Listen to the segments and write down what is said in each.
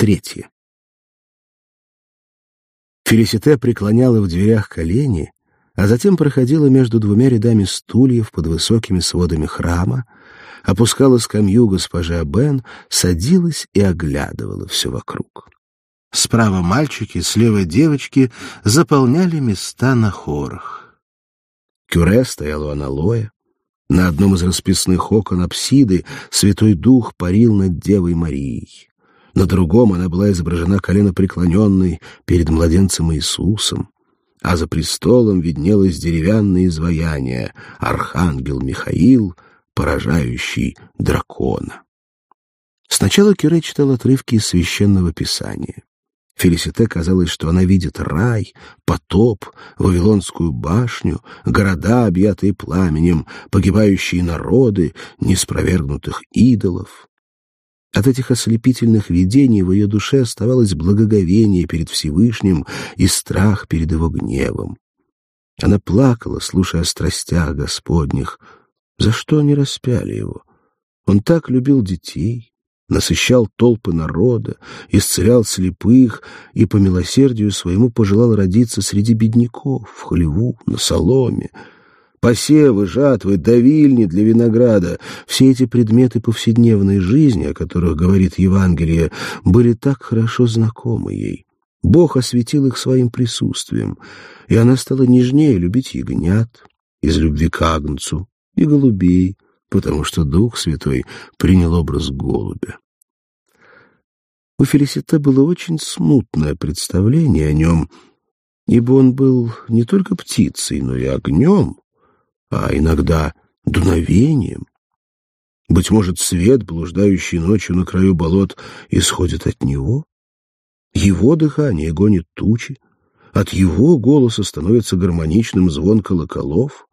Третье. Фелисите преклоняла в дверях колени, а затем проходила между двумя рядами стульев под высокими сводами храма, опускала скамью госпожи Бен, садилась и оглядывала все вокруг. Справа мальчики, слева девочки заполняли места на хорах. Кюре стоял у аналоя. На одном из расписных окон апсиды Святой Дух парил над Девой Марией. На другом она была изображена коленопреклоненной перед младенцем Иисусом, а за престолом виднелось деревянное изваяние архангел Михаил, поражающий дракона. Сначала Кюре читал отрывки из священного писания. Фелисите казалось, что она видит рай, потоп, Вавилонскую башню, города, объятые пламенем, погибающие народы, неспровергнутых идолов. От этих ослепительных видений в ее душе оставалось благоговение перед Всевышним и страх перед его гневом. Она плакала, слушая о страстях Господних. За что они распяли его? Он так любил детей, насыщал толпы народа, исцелял слепых и по милосердию своему пожелал родиться среди бедняков, в хлеву, на соломе, посевы, жатвы, давильни для винограда, все эти предметы повседневной жизни, о которых говорит Евангелие, были так хорошо знакомы ей. Бог осветил их своим присутствием, и она стала нежнее любить ягнят из любви к Агнцу и голубей, потому что Дух Святой принял образ голубя. У Фелисита было очень смутное представление о нем, ибо он был не только птицей, но и огнем, а иногда дуновением. Быть может, свет, блуждающий ночью на краю болот, исходит от него? Его дыхание гонит тучи, от его голоса становится гармоничным звон колоколов,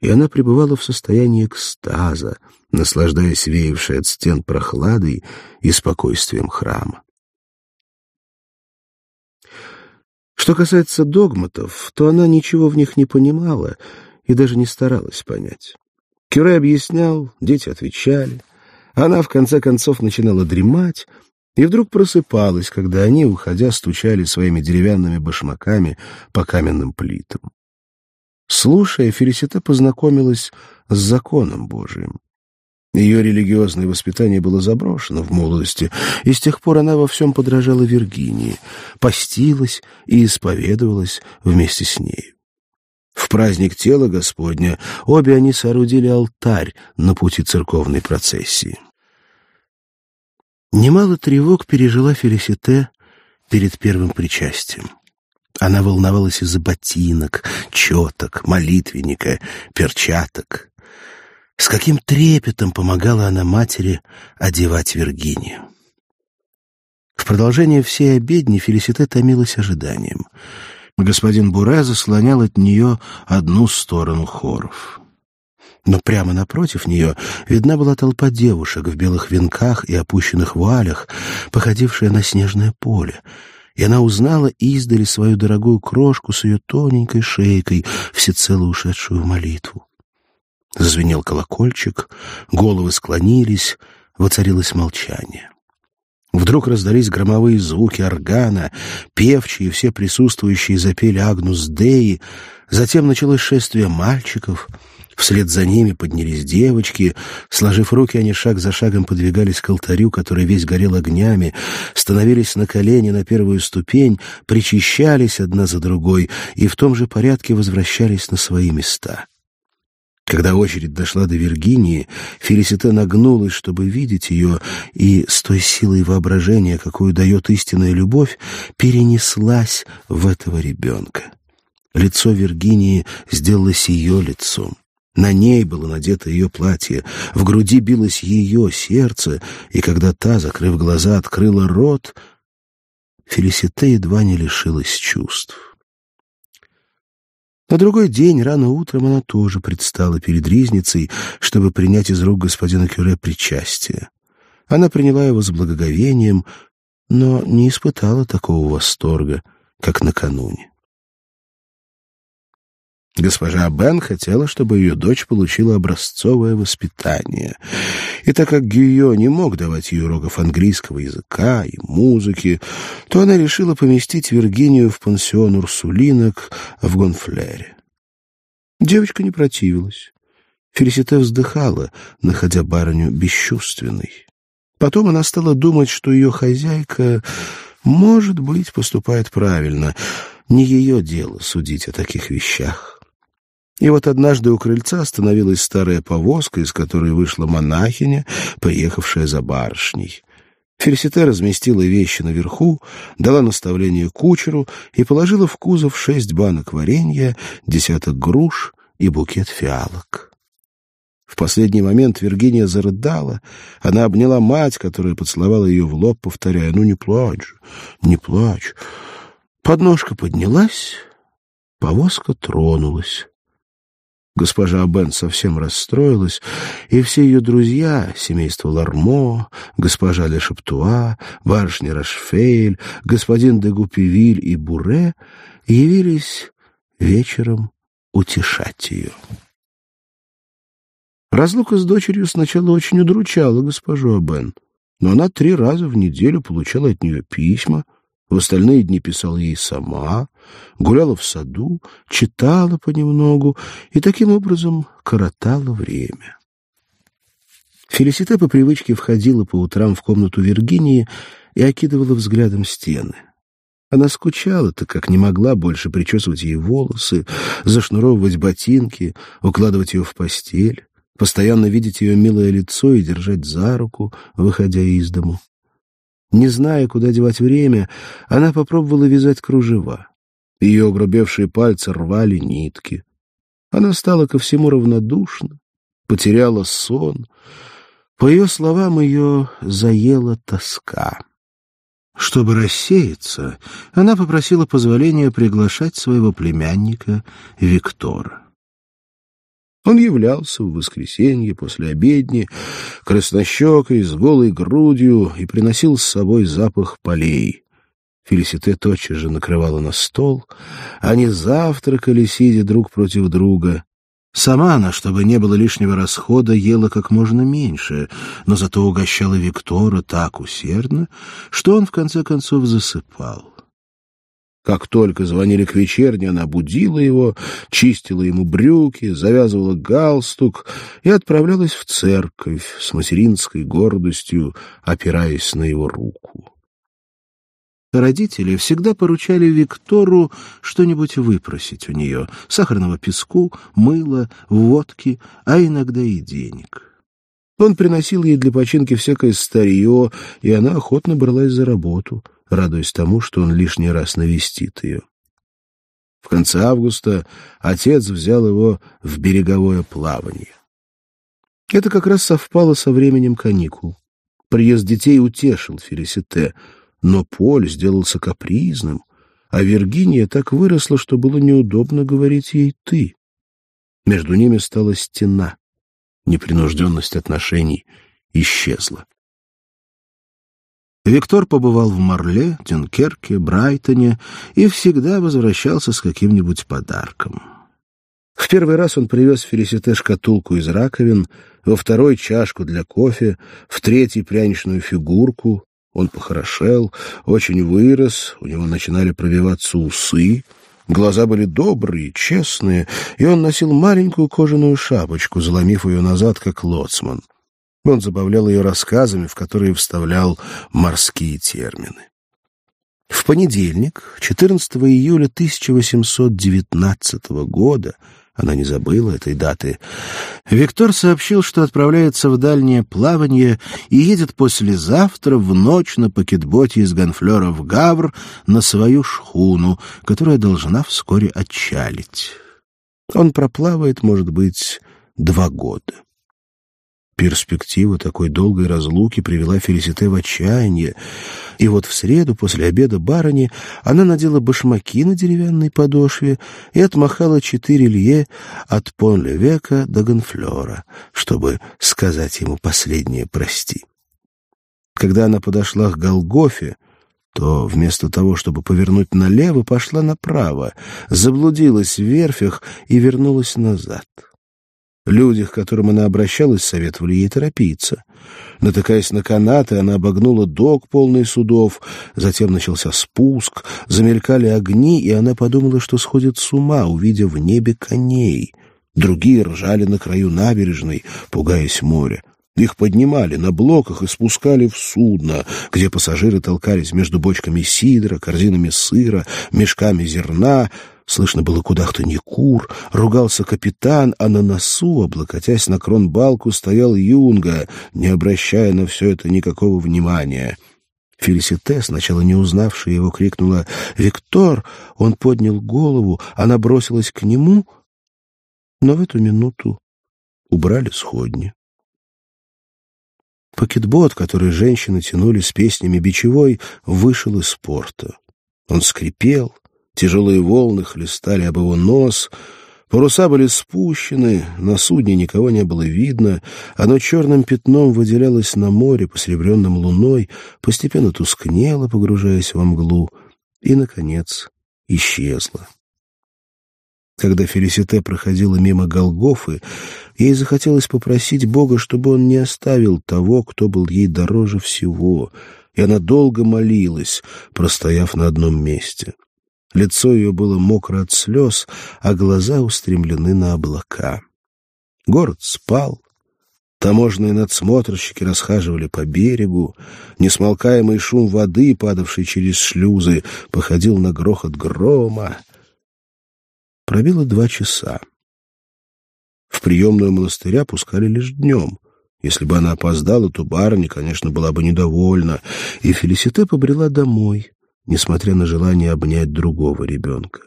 и она пребывала в состоянии экстаза, наслаждаясь веявшей от стен прохладой и спокойствием храма. Что касается догматов, то она ничего в них не понимала и даже не старалась понять. Кюре объяснял, дети отвечали. Она, в конце концов, начинала дремать и вдруг просыпалась, когда они, уходя, стучали своими деревянными башмаками по каменным плитам. Слушая, Фелисита познакомилась с законом Божиим. Ее религиозное воспитание было заброшено в молодости, и с тех пор она во всем подражала Виргинии, постилась и исповедовалась вместе с ней. В праздник тела Господня обе они соорудили алтарь на пути церковной процессии. Немало тревог пережила Фелисите перед первым причастием. Она волновалась из-за ботинок, четок, молитвенника, перчаток. С каким трепетом помогала она матери одевать Виргинию. В продолжение всей обедни Фелисите томилась ожиданием — господин Буре заслонял от нее одну сторону хоров. Но прямо напротив нее видна была толпа девушек в белых венках и опущенных вуалях, походившая на снежное поле, и она узнала издали свою дорогую крошку с ее тоненькой шейкой, всецело ушедшую в молитву. Зазвенел колокольчик, головы склонились, воцарилось молчание. Вдруг раздались громовые звуки органа, певчие, все присутствующие запели «Агнус Деи», затем началось шествие мальчиков, вслед за ними поднялись девочки, сложив руки, они шаг за шагом подвигались к алтарю, который весь горел огнями, становились на колени на первую ступень, причащались одна за другой и в том же порядке возвращались на свои места. Когда очередь дошла до Виргинии, Фелисита нагнулась, чтобы видеть ее, и с той силой воображения, какую дает истинная любовь, перенеслась в этого ребенка. Лицо Виргинии сделалось ее лицом. На ней было надето ее платье, в груди билось ее сердце, и когда та, закрыв глаза, открыла рот, Фелисита едва не лишилась чувств. На другой день, рано утром, она тоже предстала перед ризницей, чтобы принять из рук господина Кюре причастие. Она приняла его с благоговением, но не испытала такого восторга, как накануне. Госпожа Бен хотела, чтобы ее дочь получила образцовое воспитание. И так как Гюйо не мог давать ей уроков английского языка и музыки, то она решила поместить Виргинию в пансион Урсулинок в Гонфлере. Девочка не противилась. Фелисите вздыхала, находя барыню бесчувственной. Потом она стала думать, что ее хозяйка, может быть, поступает правильно. Не ее дело судить о таких вещах. И вот однажды у крыльца остановилась старая повозка, из которой вышла монахиня, приехавшая за барышней. Фелисите разместила вещи наверху, дала наставление кучеру и положила в кузов шесть банок варенья, десяток груш и букет фиалок. В последний момент Виргиния зарыдала. Она обняла мать, которая поцеловала ее в лоб, повторяя, «Ну, не плачь, не плачь». Подножка поднялась, повозка тронулась. Госпожа Бен совсем расстроилась, и все ее друзья, семейство Лармо, госпожа Ле Шептуа, барышня Рашфейль, господин де Гупивиль и Буре, явились вечером утешать ее. Разлука с дочерью сначала очень удручала госпожу Абен, но она три раза в неделю получала от нее письма, в остальные дни писала ей сама, гуляла в саду, читала понемногу и таким образом коротала время. Фелисите по привычке входила по утрам в комнату Виргинии и окидывала взглядом стены. Она скучала, так как не могла больше причесывать ей волосы, зашнуровывать ботинки, укладывать ее в постель, постоянно видеть ее милое лицо и держать за руку, выходя из дому. Не зная, куда девать время, она попробовала вязать кружева. Ее огрубевшие пальцы рвали нитки. Она стала ко всему равнодушна, потеряла сон. По ее словам, ее заела тоска. Чтобы рассеяться, она попросила позволения приглашать своего племянника Виктора. Он являлся в воскресенье после обедни, краснощекой, с голой грудью, и приносил с собой запах полей. Фелисите тотчас же накрывала на стол. Они завтракали, сидя друг против друга. Сама она, чтобы не было лишнего расхода, ела как можно меньше, но зато угощала Виктора так усердно, что он в конце концов засыпал. Как только звонили к вечерне, она будила его, чистила ему брюки, завязывала галстук и отправлялась в церковь с материнской гордостью, опираясь на его руку. Родители всегда поручали Виктору что-нибудь выпросить у нее — сахарного песку, мыла, водки, а иногда и денег. Он приносил ей для починки всякое старье, и она охотно бралась за работу — радуясь тому, что он лишний раз навестит ее. В конце августа отец взял его в береговое плавание. Это как раз совпало со временем каникул. Приезд детей утешил Фелисите, но Поль сделался капризным, а Виргиния так выросла, что было неудобно говорить ей «ты». Между ними стала стена. Непринужденность отношений исчезла. Виктор побывал в Марле, Дюнкерке, Брайтоне и всегда возвращался с каким-нибудь подарком. В первый раз он привез Фелисите шкатулку из раковин, во второй — чашку для кофе, в третий — пряничную фигурку. Он похорошел, очень вырос, у него начинали пробиваться усы, глаза были добрые, честные, и он носил маленькую кожаную шапочку, заломив ее назад, как лоцман. Он забавлял ее рассказами, в которые вставлял морские термины. В понедельник, 14 июля 1819 года, она не забыла этой даты, Виктор сообщил, что отправляется в дальнее плавание и едет послезавтра в ночь на пакетботе из Гонфлера в Гавр на свою шхуну, которая должна вскоре отчалить. Он проплавает, может быть, два года. Перспектива такой долгой разлуки привела Фелисите в отчаяние, и вот в среду после обеда барыни она надела башмаки на деревянной подошве и отмахала четыре лье от Пон-Левека до Гонфлера, чтобы сказать ему последнее «прости». Когда она подошла к Голгофе, то вместо того, чтобы повернуть налево, пошла направо, заблудилась в верфях и вернулась назад. Люди, к которым она обращалась, советовали ей торопиться. Натыкаясь на канаты, она обогнула док, полный судов, затем начался спуск, замелькали огни, и она подумала, что сходит с ума, увидев в небе коней. Другие ржали на краю набережной, пугаясь моря. Их поднимали на блоках и спускали в судно, где пассажиры толкались между бочками сидра, корзинами сыра, мешками зерна. Слышно было куда-то кур, ругался капитан, а на носу, облокотясь на кронбалку, стоял Юнга, не обращая на все это никакого внимания. Фелисите, сначала не узнавшая его, крикнула «Виктор!» Он поднял голову, она бросилась к нему, но в эту минуту убрали сходни. Пакетбот, который женщины тянули с песнями бичевой, вышел из порта. Он скрипел, тяжелые волны хлестали об его нос, паруса были спущены, на судне никого не было видно, оно черным пятном выделялось на море, посребренном луной, постепенно тускнело, погружаясь во мглу, и, наконец, исчезло. Когда Фелисите проходила мимо Голгофы, ей захотелось попросить Бога, чтобы он не оставил того, кто был ей дороже всего, и она долго молилась, простояв на одном месте. Лицо ее было мокро от слез, а глаза устремлены на облака. Город спал. Таможенные надсмотрщики расхаживали по берегу. Несмолкаемый шум воды, падавший через шлюзы, походил на грохот грома. Пробило два часа. В приемную монастыря пускали лишь днем. Если бы она опоздала, то барыня, конечно, была бы недовольна, и Фелисите побрела домой, несмотря на желание обнять другого ребенка.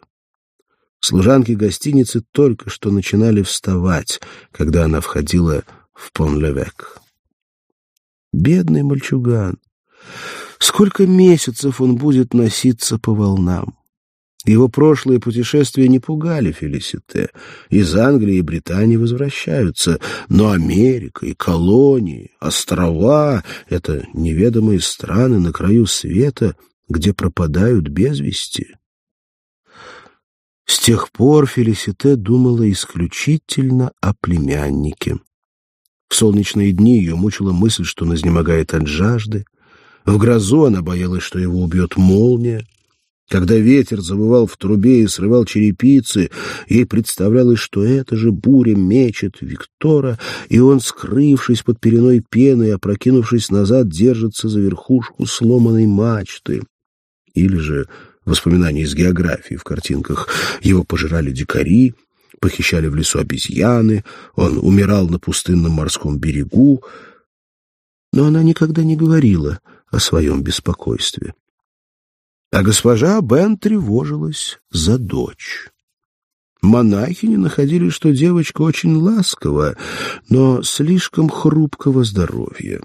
Служанки гостиницы только что начинали вставать, когда она входила в Пон-Левек. Бедный мальчуган! Сколько месяцев он будет носиться по волнам! Его прошлые путешествия не пугали Фелисите. Из Англии и Британии возвращаются, но Америка и колонии, острова — это неведомые страны на краю света, где пропадают без вести. С тех пор Фелисите думала исключительно о племяннике. В солнечные дни ее мучила мысль, что он изнемогает от жажды. В грозу она боялась, что его убьет молния. Когда ветер завывал в трубе и срывал черепицы, ей представлялось, что эта же буря мечет Виктора, и он, скрывшись под переной пены и опрокинувшись назад, держится за верхушку сломанной мачты. Или же воспоминания из географии в картинках. Его пожирали дикари, похищали в лесу обезьяны, он умирал на пустынном морском берегу. Но она никогда не говорила о своем беспокойстве. А госпожа Бен тревожилась за дочь. Монахини находили, что девочка очень ласкова, но слишком хрупкого здоровья.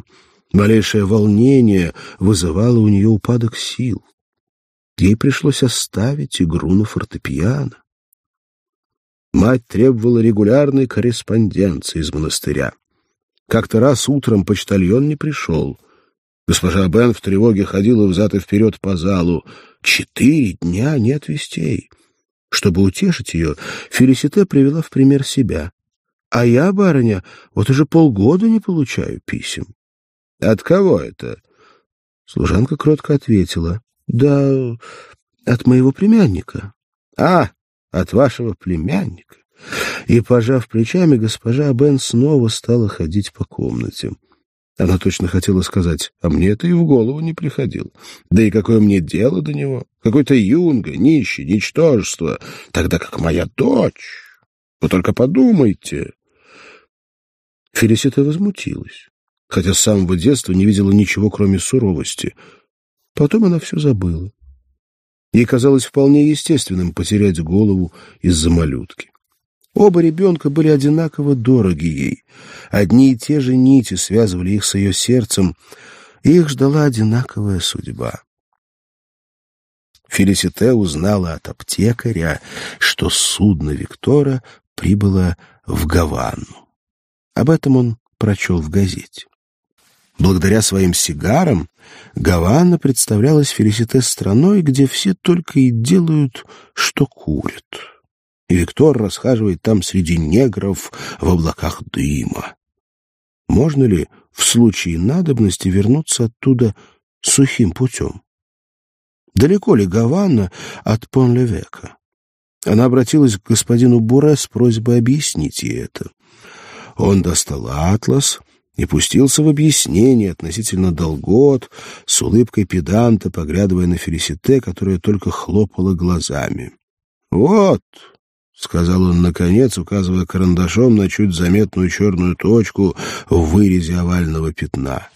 Малейшее волнение вызывало у нее упадок сил. Ей пришлось оставить игру на фортепиано. Мать требовала регулярной корреспонденции из монастыря. Как-то раз утром почтальон не пришел — Госпожа Бен в тревоге ходила взад и вперед по залу. Четыре дня нет вестей. Чтобы утешить ее, Фелисите привела в пример себя. А я, барыня, вот уже полгода не получаю писем. — От кого это? Служанка кротко ответила. — Да от моего племянника. — А, от вашего племянника. И, пожав плечами, госпожа Бен снова стала ходить по комнате. Она точно хотела сказать, а мне это и в голову не приходило. Да и какое мне дело до него? Какой-то юнга, нищий, ничтожество, тогда как моя дочь. Вы только подумайте. Фелисита возмутилась, хотя с самого детства не видела ничего, кроме суровости. Потом она все забыла. Ей казалось вполне естественным потерять голову из-за малютки. Оба ребенка были одинаково дороги ей. Одни и те же нити связывали их с ее сердцем, и их ждала одинаковая судьба. Фелисите узнала от аптекаря, что судно Виктора прибыло в Гавану. Об этом он прочел в газете. Благодаря своим сигарам Гавана представлялась Фелисите страной, где все только и делают, что курят. И Виктор расхаживает там среди негров в облаках дыма. Можно ли в случае надобности вернуться оттуда сухим путем? Далеко ли Гавана от Пон-Левека? Она обратилась к господину Буре с просьбой объяснить ей это. Он достал атлас и пустился в объяснение относительно долгот, с улыбкой педанта, поглядывая на Фелисите, которая только хлопала глазами. «Вот», — сказал он наконец, указывая карандашом на чуть заметную черную точку в вырезе овального пятна.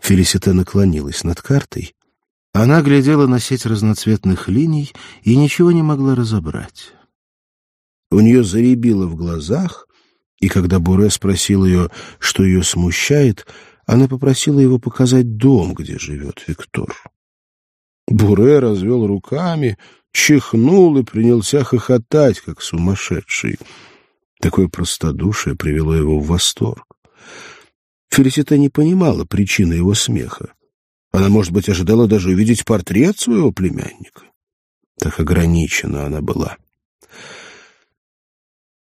Фелисите наклонилась над картой. Она глядела на сеть разноцветных линий и ничего не могла разобрать. У нее заребило в глазах, и когда Буре спросил ее, что ее смущает, она попросила его показать дом, где живет Виктор. Буре развел руками, чихнул и принялся хохотать, как сумасшедший. Такое простодушие привело его в восторг. Фелисита не понимала причины его смеха. Она, может быть, ожидала даже увидеть портрет своего племянника. Так ограничена она была.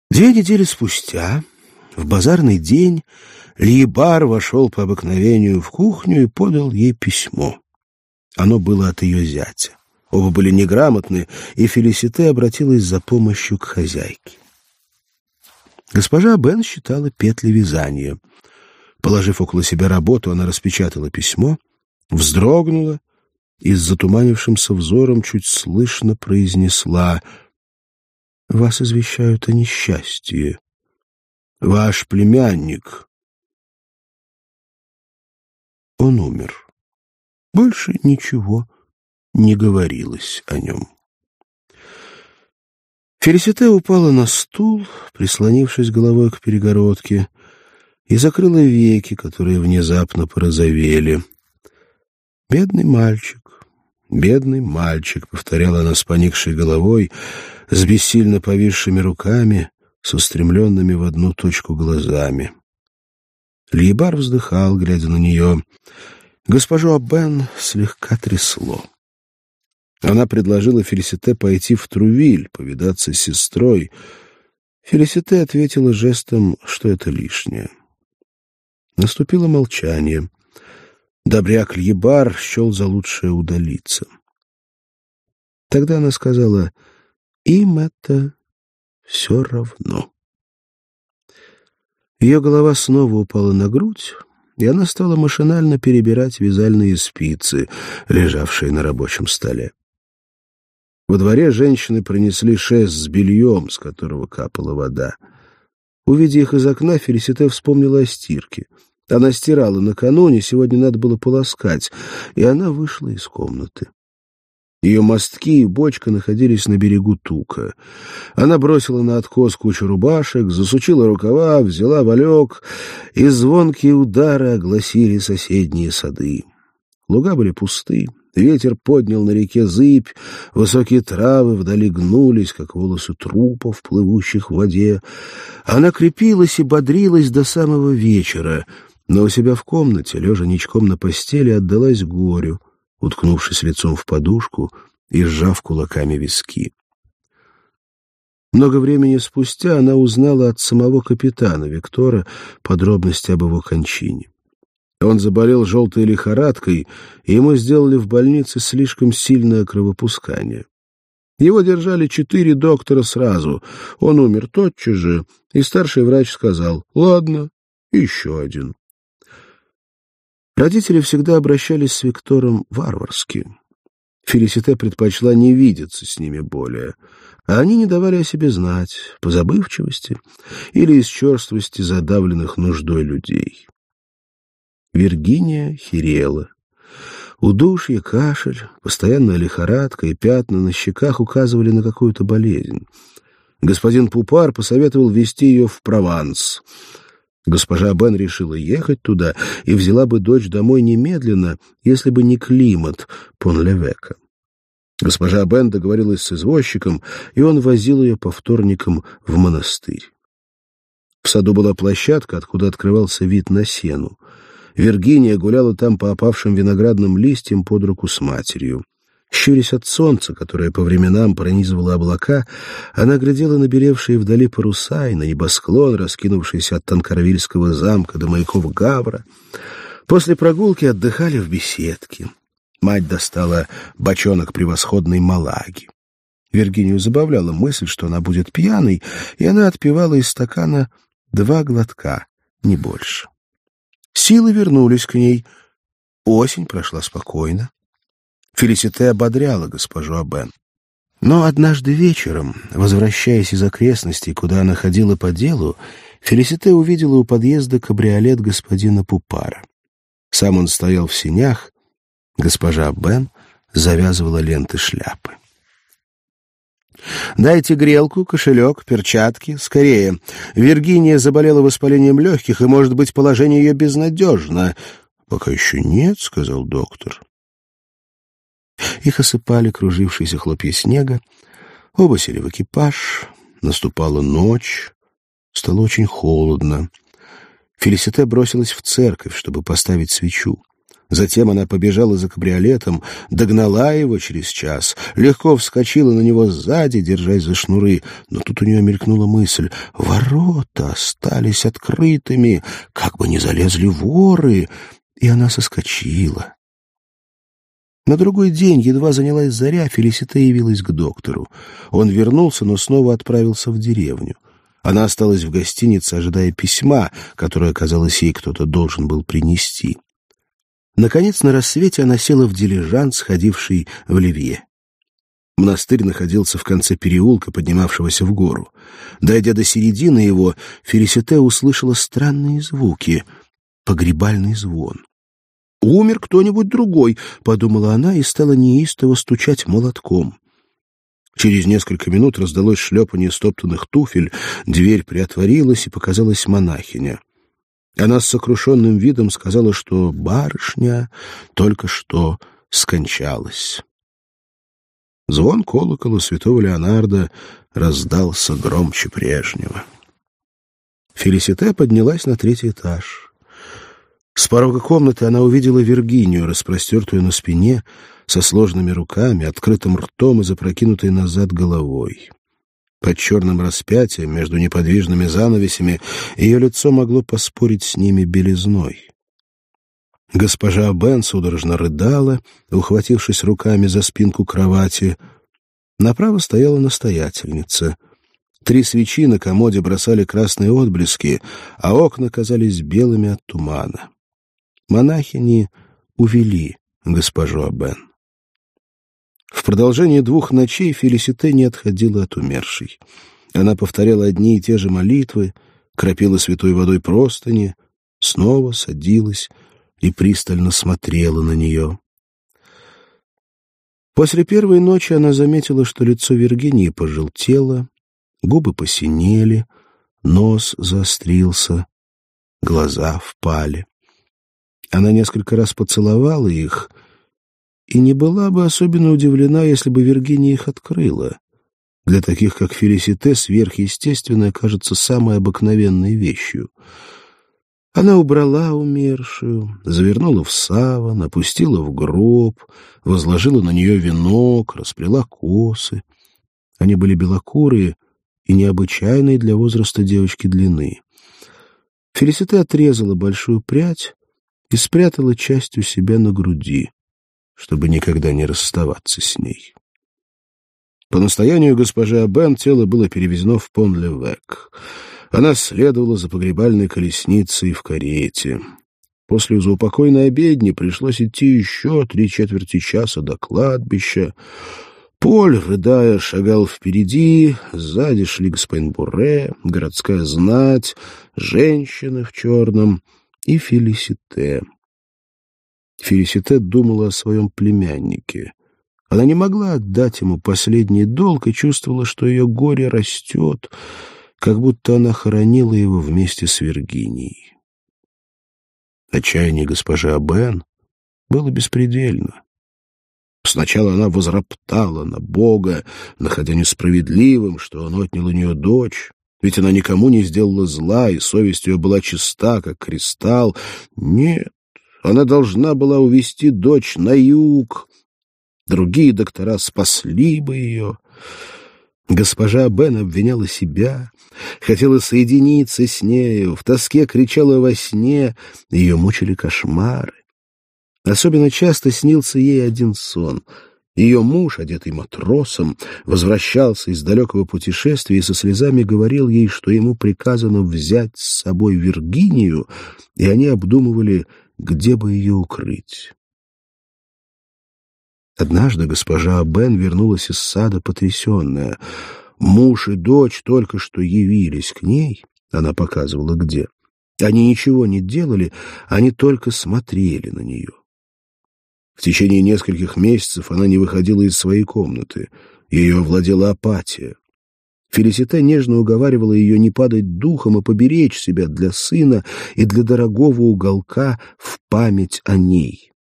Две недели спустя, в базарный день, Лиебар вошел по обыкновению в кухню и подал ей письмо. Оно было от ее зятя. Оба были неграмотны, и Фелисите обратилась за помощью к хозяйке. Госпожа Бен считала петли вязания. Положив около себя работу, она распечатала письмо, вздрогнула и с затуманившимся взором чуть слышно произнесла — вас извещают о несчастье. Ваш племянник. Он умер. Больше ничего не говорилось о нем. Фелисите упала на стул, прислонившись головой к перегородке, и закрыла веки, которые внезапно порозовели. Бедный мальчик, бедный мальчик, повторяла она с поникшей головой, с бессильно повисшими руками, с устремленными в одну точку глазами. Лиебар вздыхал, глядя на нее. Госпожу Абен слегка трясло. Она предложила Фелисите пойти в Трувиль, повидаться с сестрой. Фелисите ответила жестом, что это лишнее. Наступило молчание. Добряк Льебар счел за лучшее удалиться. Тогда она сказала им это все равно. Ее голова снова упала на грудь, и она стала машинально перебирать вязальные спицы, лежавшие на рабочем столе. Во дворе женщины принесли шест с бельем, с которого капала вода. Увидя их из окна, Фелисите вспомнила о стирке. Она стирала накануне, сегодня надо было полоскать, и она вышла из комнаты. Ее мостки и бочка находились на берегу Тука. Она бросила на откос кучу рубашек, засучила рукава, взяла валек, и звонкие удары огласили соседние сады. Луга были пусты, ветер поднял на реке зыбь, высокие травы вдали гнулись, как волосы трупов, плывущих в воде. Она крепилась и бодрилась до самого вечера, но у себя в комнате, лежа ничком на постели, отдалась горю — уткнувшись лицом в подушку и сжав кулаками виски. Много времени спустя она узнала от самого капитана Виктора подробности об его кончине. Он заболел желтой лихорадкой, и ему сделали в больнице слишком сильное кровопускание. Его держали четыре доктора сразу. Он умер тотчас же, и старший врач сказал «Ладно, еще один». Родители всегда обращались с Виктором варварски. Фелисите предпочла не видеться с ними более, а они не давали о себе знать по забывчивости или из черствости задавленных нуждой людей. Виргиния херела. Удушье, кашель, постоянная лихорадка и пятна на щеках указывали на какую-то болезнь. Господин Пупар посоветовал вести ее в Прованс — Госпожа Бен решила ехать туда и взяла бы дочь домой немедленно, если бы не климат Понлевека. Госпожа Бен договорилась с извозчиком, и он возил ее по вторникам в монастырь. В саду была площадка, откуда открывался вид на сену. Виргиния гуляла там по опавшим виноградным листьям под руку с матерью. Щурясь от солнца, которое по временам пронизывало облака, она глядела на беревшие вдали паруса и на небосклон, раскинувшийся от Танкарвильского замка до маяков Гавра. После прогулки отдыхали в беседке. Мать достала бочонок превосходной малаги. Виргинию забавляла мысль, что она будет пьяной, и она отпивала из стакана два глотка, не больше. Силы вернулись к ней. Осень прошла спокойно. Фелисите ободряла госпожу Абен. Но однажды вечером, возвращаясь из окрестностей, куда она ходила по делу, Фелисите увидела у подъезда кабриолет господина Пупара. Сам он стоял в синях, госпожа Бен завязывала ленты шляпы. «Дайте грелку, кошелек, перчатки. Скорее. Виргиния заболела воспалением легких, и, может быть, положение ее безнадежно». «Пока еще нет», — сказал доктор. Их осыпали кружившиеся хлопья снега. Оба сели в экипаж. Наступала ночь. Стало очень холодно. Фелисите бросилась в церковь, чтобы поставить свечу. Затем она побежала за кабриолетом, догнала его через час, легко вскочила на него сзади, держась за шнуры. Но тут у нее мелькнула мысль — ворота остались открытыми, как бы не залезли воры, и она соскочила. На другой день едва занялась заря, Фелисита явилась к доктору. Он вернулся, но снова отправился в деревню. Она осталась в гостинице, ожидая письма, которое, казалось, ей кто-то должен был принести. Наконец, на рассвете она села в дилижанс, ходивший в Ливье. Монастырь находился в конце переулка, поднимавшегося в гору. Дойдя до середины его, Фелисите услышала странные звуки, погребальный звон. «Умер кто-нибудь другой», — подумала она и стала неистово стучать молотком. Через несколько минут раздалось шлепание стоптанных туфель, дверь приотворилась, и показалась монахиня. Она с сокрушенным видом сказала, что барышня только что скончалась. Звон колокола святого Леонарда раздался громче прежнего. Фелисите поднялась на третий этаж. С порога комнаты она увидела Виргинию, распростертую на спине, со сложными руками, открытым ртом и запрокинутой назад головой. Под черным распятием, между неподвижными занавесями, ее лицо могло поспорить с ними белизной. Госпожа Бен судорожно рыдала, ухватившись руками за спинку кровати. Направо стояла настоятельница. Три свечи на комоде бросали красные отблески, а окна казались белыми от тумана. Монахини увели госпожу Абен. В продолжение двух ночей Фелисите не отходила от умершей. Она повторяла одни и те же молитвы, кропила святой водой простыни, снова садилась и пристально смотрела на нее. После первой ночи она заметила, что лицо Виргинии пожелтело, губы посинели, нос заострился, глаза впали. Она несколько раз поцеловала их — и не была бы особенно удивлена, если бы Виргиния их открыла. Для таких, как Фелисите, сверхъестественное кажется самой обыкновенной вещью. Она убрала умершую, завернула в саван, опустила в гроб, возложила на нее венок, расплела косы. Они были белокурые и необычайные для возраста девочки длины. Фелисите отрезала большую прядь и спрятала часть у себя на груди чтобы никогда не расставаться с ней. По настоянию госпожи Абен тело было перевезено в Пон-Левек. Она следовала за погребальной колесницей в карете. После заупокойной обедни пришлось идти еще три четверти часа до кладбища. Поль, рыдая, шагал впереди, сзади шли господин Буре, городская знать, женщины в черном и Фелисите. Фелиситет думала о своем племяннике. Она не могла отдать ему последний долг и чувствовала, что ее горе растет, как будто она хоронила его вместе с Виргинией. Отчаяние госпожи Абен было беспредельно. Сначала она возроптала на Бога, находя несправедливым, что он отнял у нее дочь, Ведь она никому не сделала зла, и совесть ее была чиста, как кристалл. Нет, она должна была увести дочь на юг. Другие доктора спасли бы ее. Госпожа Бен обвиняла себя, хотела соединиться с нею, в тоске кричала во сне, ее мучили кошмары. Особенно часто снился ей один сон. Ее муж, одетый матросом, возвращался из далекого путешествия и со слезами говорил ей, что ему приказано взять с собой Виргинию, и они обдумывали, где бы ее укрыть. Однажды госпожа Бен вернулась из сада потрясенная. Муж и дочь только что явились к ней, она показывала где. Они ничего не делали, они только смотрели на нее. В течение нескольких месяцев она не выходила из своей комнаты. Ее овладела апатия. Фелисите нежно уговаривала ее не падать духом и поберечь себя для сына и для дорогого уголка в память о ней.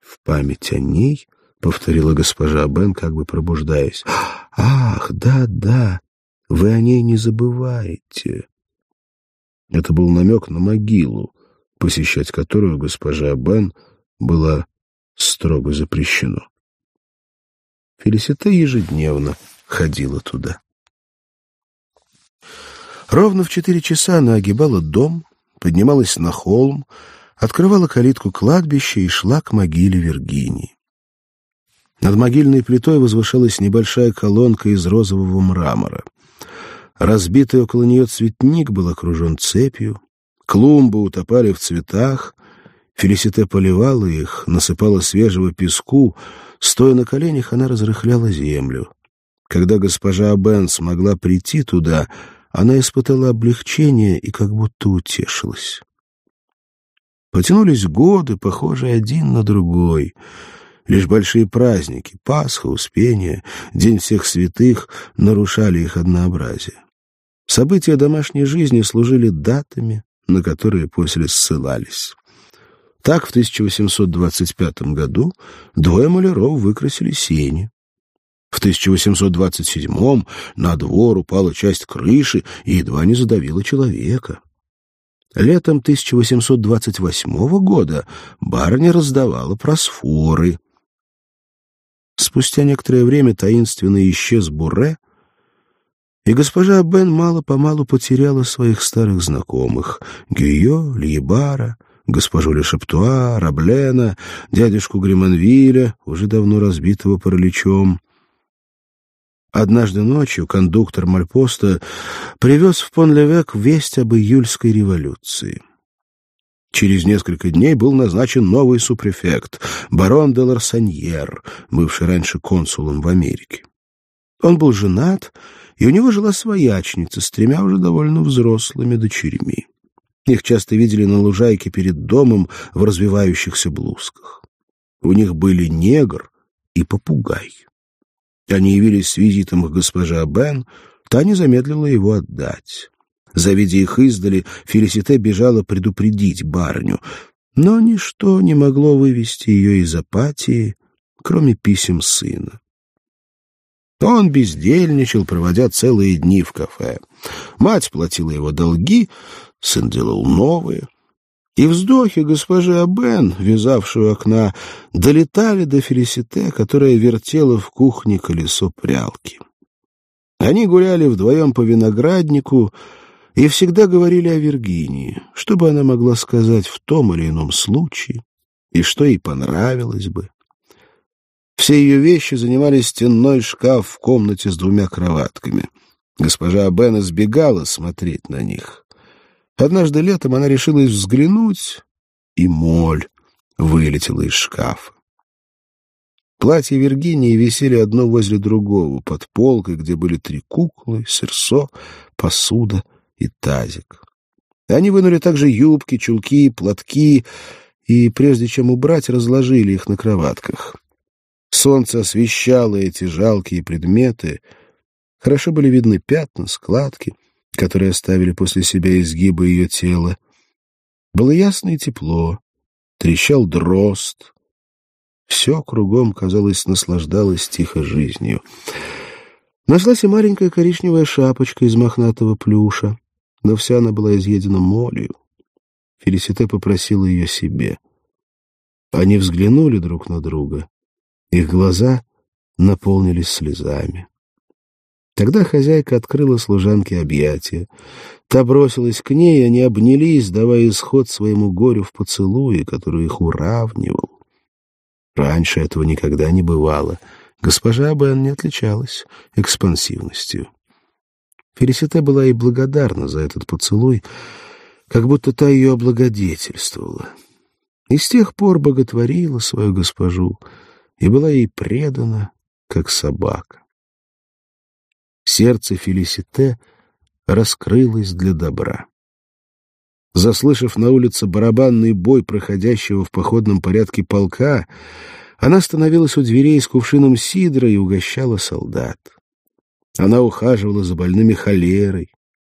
«В память о ней?» — повторила госпожа Бен, как бы пробуждаясь. «Ах, да-да, вы о ней не забываете». Это был намек на могилу, посещать которую госпожа Бен было строго запрещено. Фелисита ежедневно ходила туда. Ровно в четыре часа она огибала дом, поднималась на холм, открывала калитку кладбища и шла к могиле Виргинии. Над могильной плитой возвышалась небольшая колонка из розового мрамора. Разбитый около нее цветник был окружен цепью, клумбы утопали в цветах, Фелисите поливала их, насыпала свежего песку, стоя на коленях, она разрыхляла землю. Когда госпожа Абен смогла прийти туда, она испытала облегчение и как будто утешилась. Потянулись годы, похожие один на другой. Лишь большие праздники — Пасха, Успение, День всех святых — нарушали их однообразие. События домашней жизни служили датами, на которые после ссылались. Так в 1825 году двое маляров выкрасили сени. В 1827 на двор упала часть крыши и едва не задавила человека. Летом 1828 года барыня раздавала просфоры. Спустя некоторое время таинственно исчез Буре, и госпожа Бен мало-помалу потеряла своих старых знакомых — Гюйо, Льебара, госпожу Лешептуа, Раблена, дядюшку Гриманвиля, уже давно разбитого параличом — Однажды ночью кондуктор Мальпоста привез в Понлевек весть об июльской революции. Через несколько дней был назначен новый супрефект, барон де Ларсаньер, бывший раньше консулом в Америке. Он был женат, и у него жила своячница с тремя уже довольно взрослыми дочерьми. Их часто видели на лужайке перед домом в развивающихся блузках. У них были негр и попугай. Они явились с визитом к госпоже Бен, та не замедлила его отдать. Завидя их издали, Фелисите бежала предупредить барню, но ничто не могло вывести ее из апатии, кроме писем сына. Он бездельничал, проводя целые дни в кафе. Мать платила его долги, сын делал новые. И вздохи госпожи Абен, вязавшей у окна, долетали до Фелисите, которая вертела в кухне колесо прялки. Они гуляли вдвоем по винограднику и всегда говорили о Виргинии, что бы она могла сказать в том или ином случае, и что ей понравилось бы. Все ее вещи занимали стенной шкаф в комнате с двумя кроватками. Госпожа Абен избегала смотреть на них. Однажды летом она решилась взглянуть, и моль вылетела из шкафа. Платья Виргинии висели одно возле другого, под полкой, где были три куклы, серсо, посуда и тазик. Они вынули также юбки, чулки, платки, и, прежде чем убрать, разложили их на кроватках. Солнце освещало эти жалкие предметы. Хорошо были видны пятна, складки — которые оставили после себя изгибы ее тела. Было ясно и тепло, трещал дрозд. Все кругом, казалось, наслаждалось тихо жизнью. Нашлась и маленькая коричневая шапочка из мохнатого плюша, но вся она была изъедена молью. Фелисите попросила ее себе. Они взглянули друг на друга. Их глаза наполнились слезами. Тогда хозяйка открыла служанке объятия. Та бросилась к ней, и они обнялись, давая исход своему горю в поцелуе, который их уравнивал. Раньше этого никогда не бывало. Госпожа Бен не отличалась экспансивностью. Фелисите была и благодарна за этот поцелуй, как будто та ее облагодетельствовала. И с тех пор боготворила свою госпожу и была ей предана, как собака. Сердце Фелисите раскрылось для добра. Заслышав на улице барабанный бой проходящего в походном порядке полка, она становилась у дверей с кувшином сидра и угощала солдат. Она ухаживала за больными холерой,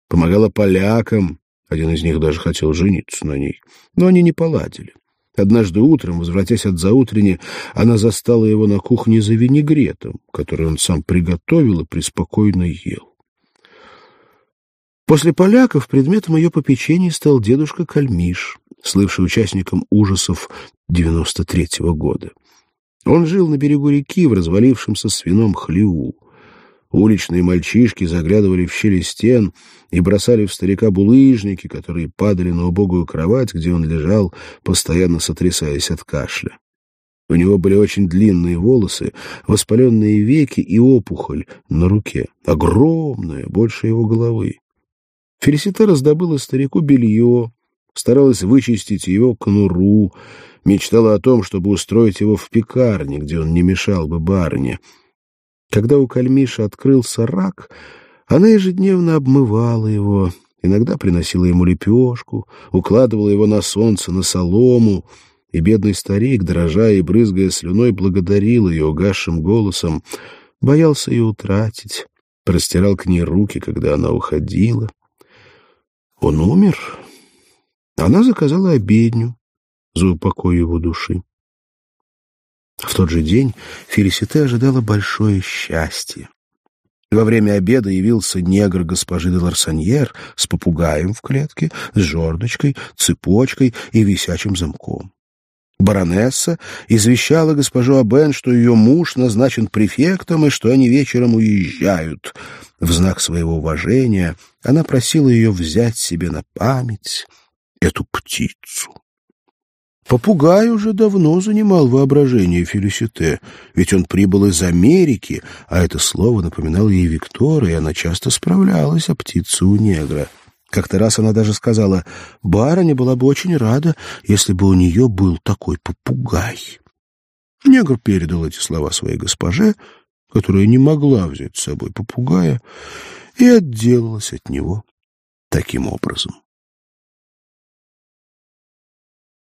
помогала полякам, один из них даже хотел жениться на ней, но они не поладили. Однажды утром, возвратясь от заутренни, она застала его на кухне за винегретом, который он сам приготовил и преспокойно ел. После поляков предметом ее попечения стал дедушка Кальмиш, слывший участником ужасов 93-го года. Он жил на берегу реки в развалившемся свином хлеву. Уличные мальчишки заглядывали в щели стен и бросали в старика булыжники, которые падали на убогую кровать, где он лежал, постоянно сотрясаясь от кашля. У него были очень длинные волосы, воспаленные веки и опухоль на руке, огромная, больше его головы. Фелисита раздобыла старику белье, старалась вычистить его конуру, мечтала о том, чтобы устроить его в пекарне, где он не мешал бы барыне — когда у Кальмиша открылся рак, она ежедневно обмывала его, иногда приносила ему лепешку, укладывала его на солнце, на солому, и бедный старик, дрожа и брызгая слюной, благодарил ее угасшим голосом, боялся ее утратить, простирал к ней руки, когда она уходила. Он умер. Она заказала обедню за упокой его души. В тот же день Фелисите ожидала большое счастье. Во время обеда явился негр госпожи де Ларсоньер с попугаем в клетке, с жердочкой, цепочкой и висячим замком. Баронесса извещала госпожу Абен, что ее муж назначен префектом и что они вечером уезжают. В знак своего уважения она просила ее взять себе на память эту птицу. Попугай уже давно занимал воображение Фелисите, ведь он прибыл из Америки, а это слово напоминало ей Виктора, и она часто справлялась о птице у негра. Как-то раз она даже сказала, барыня была бы очень рада, если бы у нее был такой попугай. Негр передал эти слова своей госпоже, которая не могла взять с собой попугая, и отделалась от него таким образом.